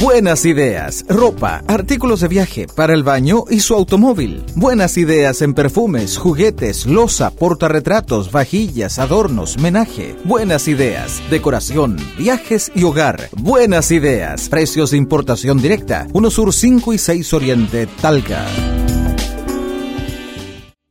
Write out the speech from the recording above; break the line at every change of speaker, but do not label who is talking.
Buenas ideas, ropa, artículos de viaje para el baño y su automóvil. Buenas ideas en perfumes, juguetes, loza, portarretratos, vajillas, adornos, menaje. Buenas ideas, decoración, viajes y hogar. Buenas ideas, precios de importación directa. 1 Sur 5 y 6 Oriente, Talca.